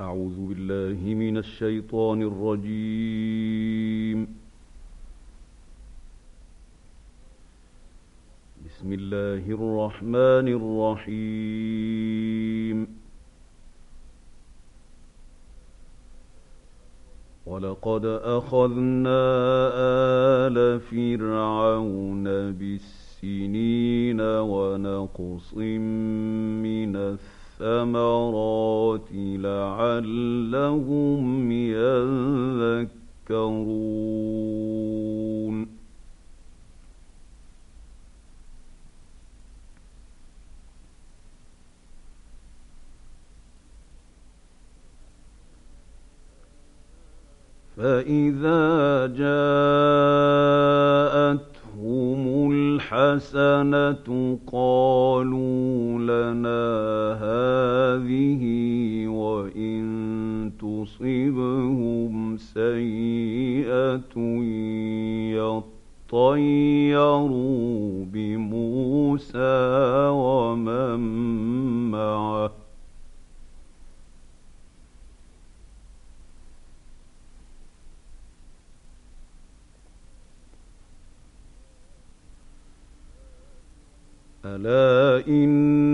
أعوذ بالله من الشيطان الرجيم. بسم الله الرحمن الرحيم. ولقد أخذنا آل فرعون بالسنين ونقص من الثمرات الثمرات لعلهم يذكرون. فإذا جاءتهم الحسنة قالوا لنا هذه وإن تصبهم سيئة يطيروا بموسى ومن معه ألا إنما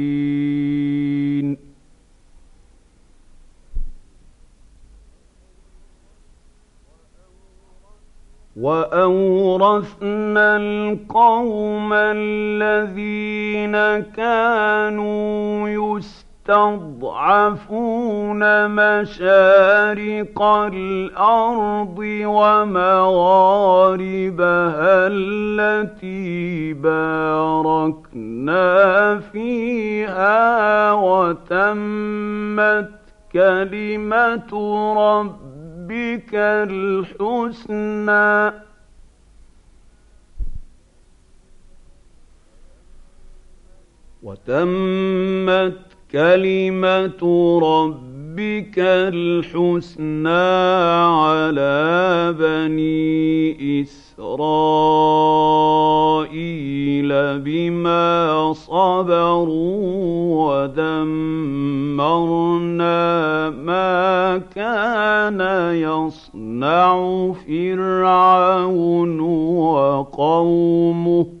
وأورثنا القوم الذين كانوا يستضعفون مشارق الأرض ومغاربها التي باركنا فيها وتمت كلمة رب ربك الحسنى. وتمت كلمة ربك الحسنى على بني إسرائيل بما صبروا ودمرنا ما كان يصنع فرعون وقومه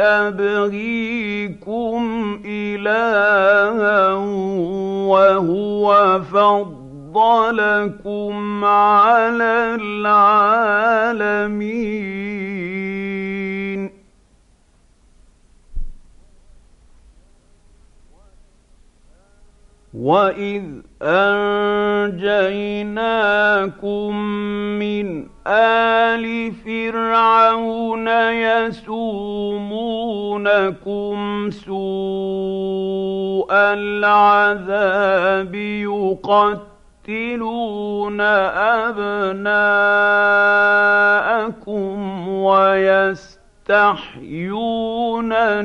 أبغيكم إلها وهو فضلكم على العالمين. وإذ أنجيناكم من آل فرعون يسومونكم سوء العذاب يقتلون أبناءكم ويستحيون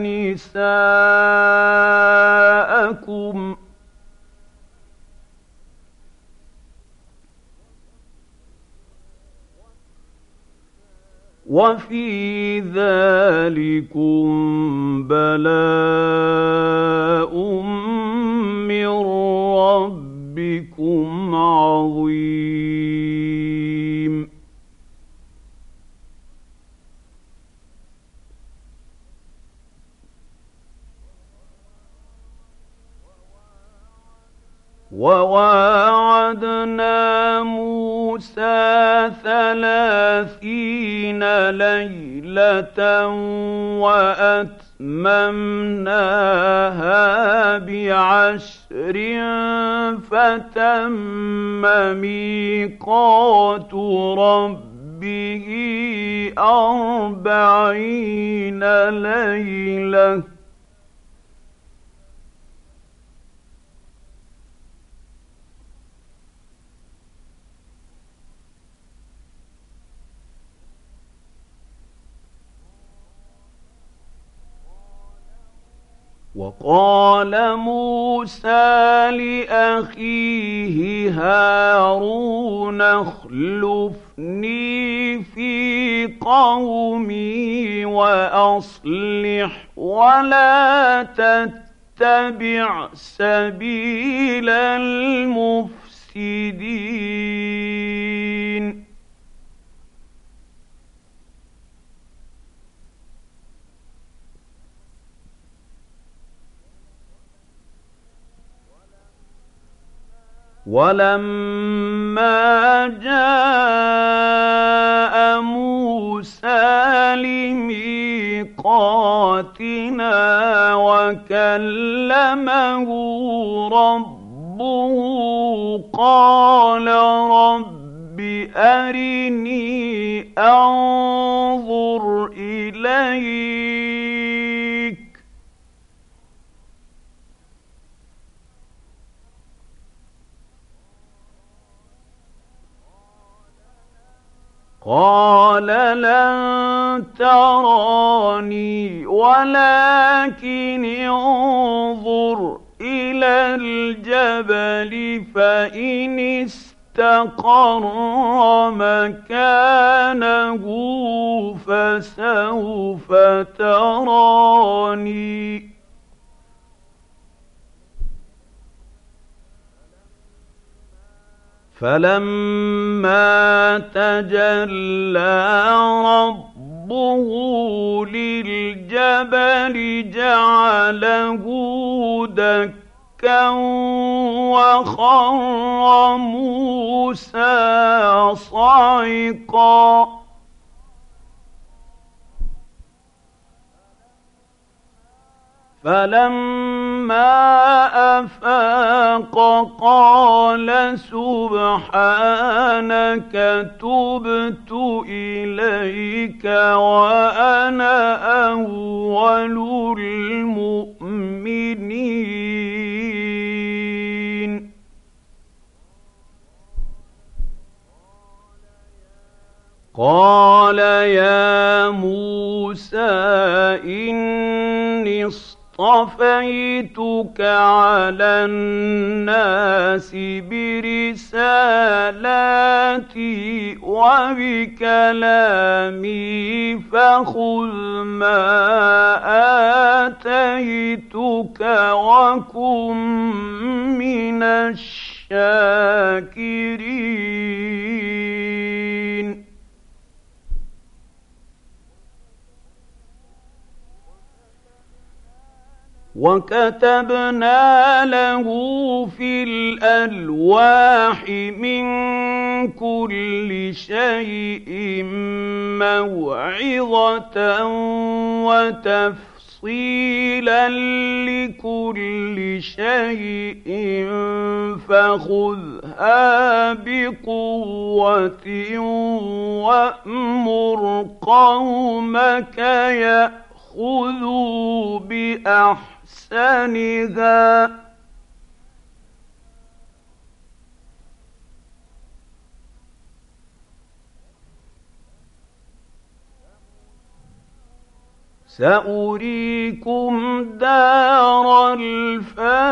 نساءكم ۖ وفي ذلكم بلاء من ربكم عظيم. وواعدنا ثلاثين ليلة وأتممناها بعشر فتم ميقات رب ربه أربعين ليلة وقال موسى لأخيه هارون اخلفني في قومي وأصلح ولا تتبع سبيل المفسدين. ولما جاء موسى لميقاتنا وكلمه ربه قال رب أرني تراني ولكن انظر إلى الجبل فإن استقر مكانه فسوف تراني. فلما تجلى ربه للجبل جعله دكا وخر موسى صعقا. فلما أفاق قال سبحانك تبت إليك وأنا أول المؤمنين. قال يا موسى إني اصطفيتك على الناس برسالاتي وبكلامي فخذ ما آتيتك وكن من الشاكرين. وكتبنا له في الالواح من كل شيء موعظه وتفصيلا لكل شيء فخذها بقوه وامر قومك ياخذوا باحسن أحسنها سأريكم دار الفاسقين.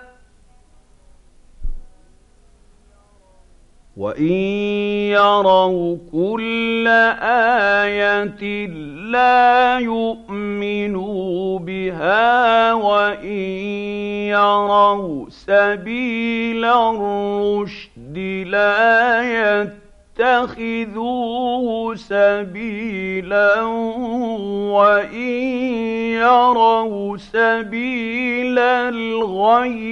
وان يروا كل إيه لا يؤمنوا بها وان يروا سبيل الرشد لا يتخذوه سبيلا وان يروا سبيل الغي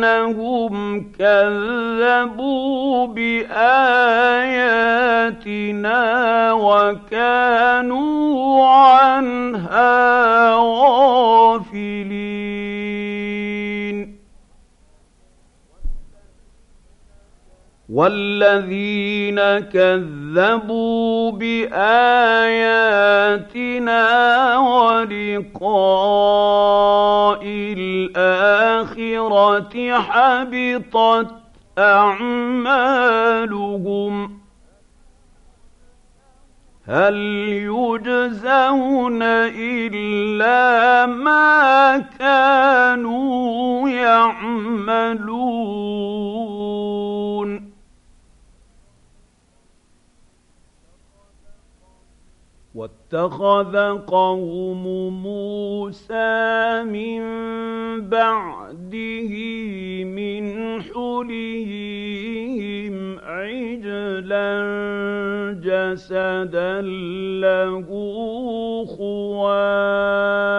بانهم كذبوا بآياتنا وكانوا عنها غافلين. والذين كذبوا بآياتنا ولقاء الاخره حبطت أعمالهم. هل يجزون إلا ما كانوا يعملون؟ واتخذ قوم موسى من بعده من حليهم عجلا جسدا له خوار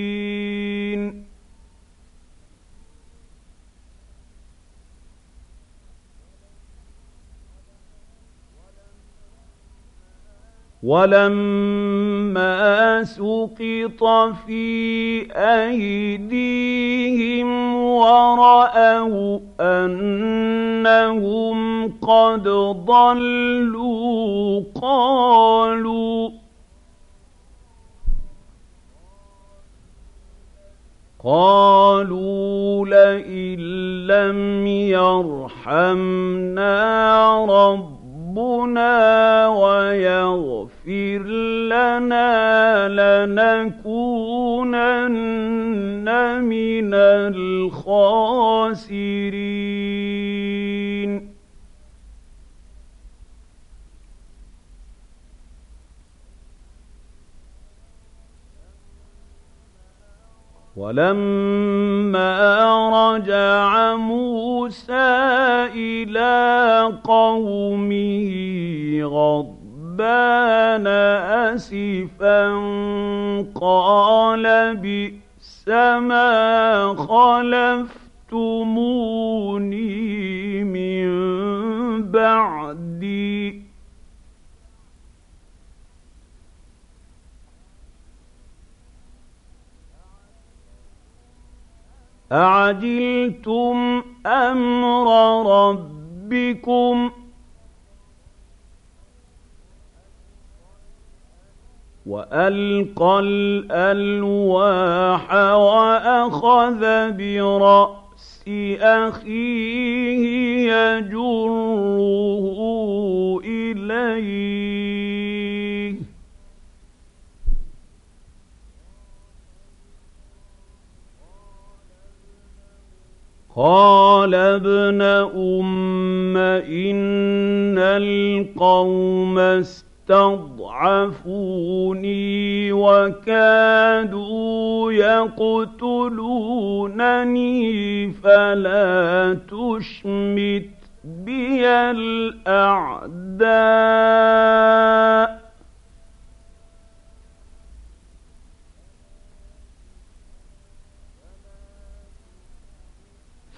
ولما سقط في أيديهم ورأوا أنهم قد ضلوا قالوا قالوا لئن لم يرحمنا رب ربنا ويغفر لنا لنكونن من الخاسرين. ولما رجع موسى إلى قومه غضبان اسفا قال بئس ما خلفتموني من بعدي. أعجلتم أمر ربكم وألقى الألواح وأخذ برأس أخيه يجره إليه. قال ابن أم إن القوم استضعفوني وكادوا يقتلونني فلا تشمت بي الأعداء.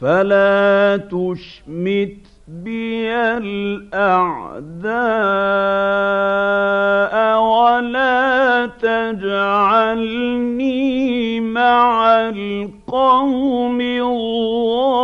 فلا تشمت بي الأعداء ولا تجعلني مع القوم الظالمين.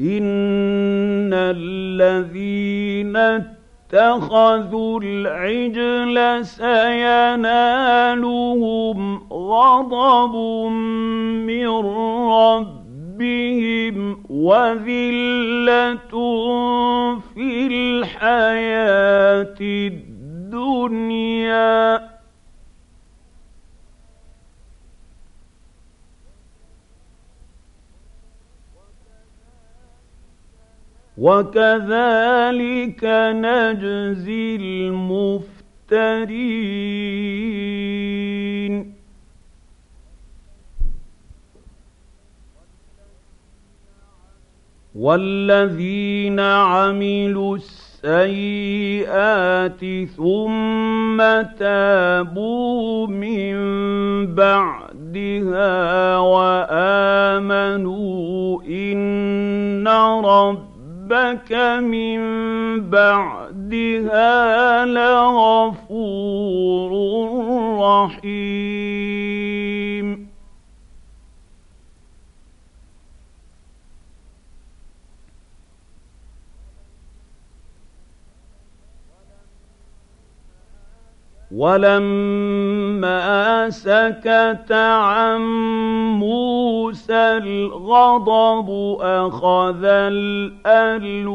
إن الذين اتخذوا العجل سينالهم غضب من ربهم وذلة في الحياة الدنيا وكذلك نجزي المفترين والذين عملوا السيئات ثم تابوا من بعدها وامنوا ان رب ربك من بعدها لغفور رحيم. ولما سكت عن موسى الغضب أخذ الألواح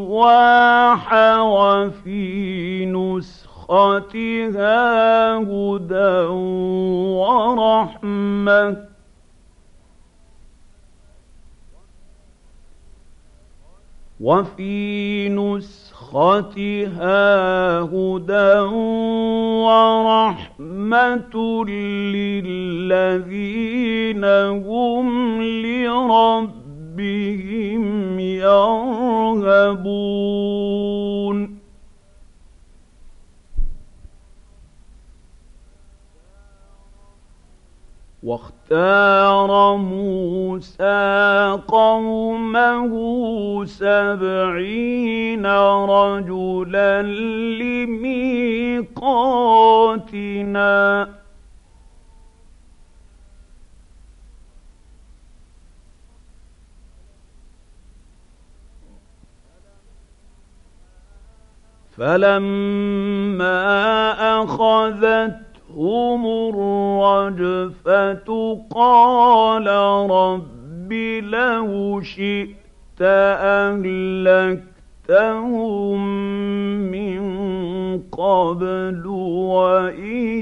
وفي نسختها هدى ورحمة. وفي نسختها هدى ورحمة للذين هم لربهم يرهبون واختار موسى قومه سبعين رجلا لميقاتنا. فلما أخذت هم الرجفة قال رب لو شئت أهلكتهم من قبل وإياي.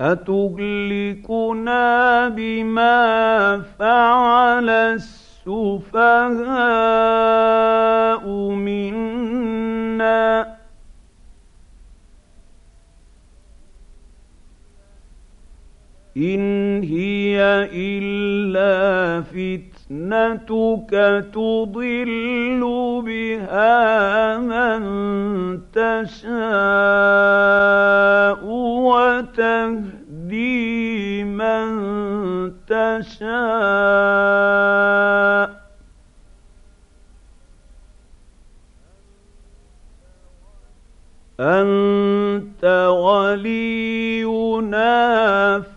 أتهلكنا بما فعل السفهاء منا. إن هي إلا فتنتك تضل بها من تشاء وتهدي من تشاء. أنت ولينا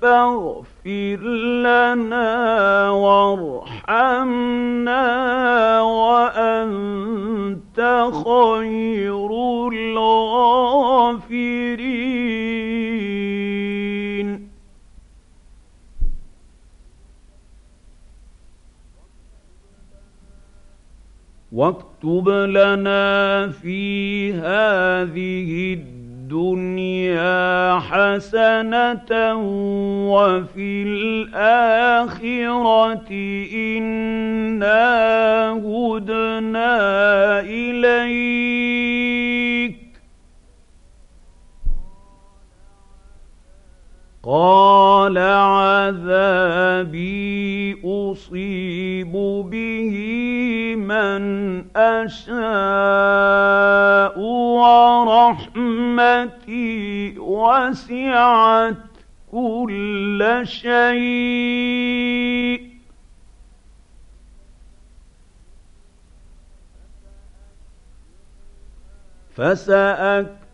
فاغفر لنا وارحمنا وأنت خير الغافرين. واكتب لنا في هذه الدنيا حسنة وفي الآخرة إنا هدنا إليك. قال عذابي أصيب به من أشاء ورحمتي وسعت كل شيء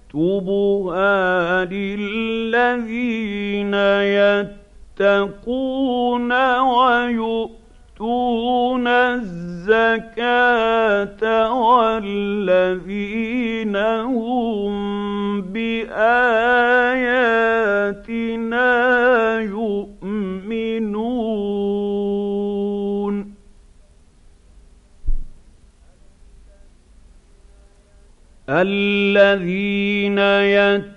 فسأكتبها للذين يتقون ويؤمنون يؤتون الزكاة والذين هم بآياتنا يؤمنون. الذين يتقون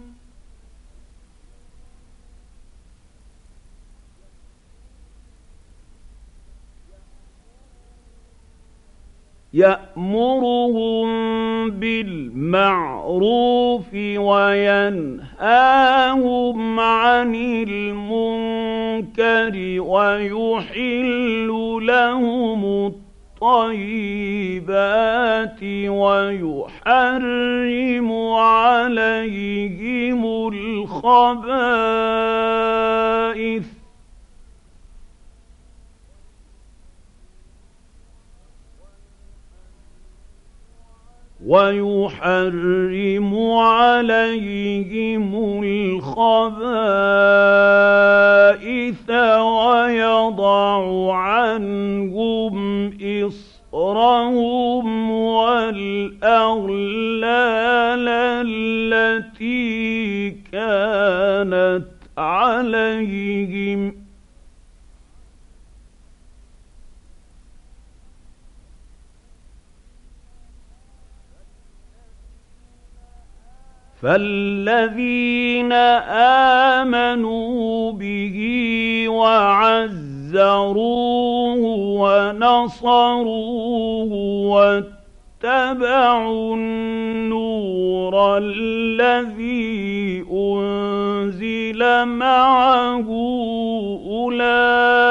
يأمرهم بالمعروف وينهاهم عن المنكر ويحل لهم الطيبات ويحرم عليهم الخبائث ويحرم عليهم الخبائث ويضع عنهم إصرهم والأغلال التي كانت عليهم. فالذين آمنوا به وعزروه ونصروه واتبعوا النور الذي أنزل معه أولئك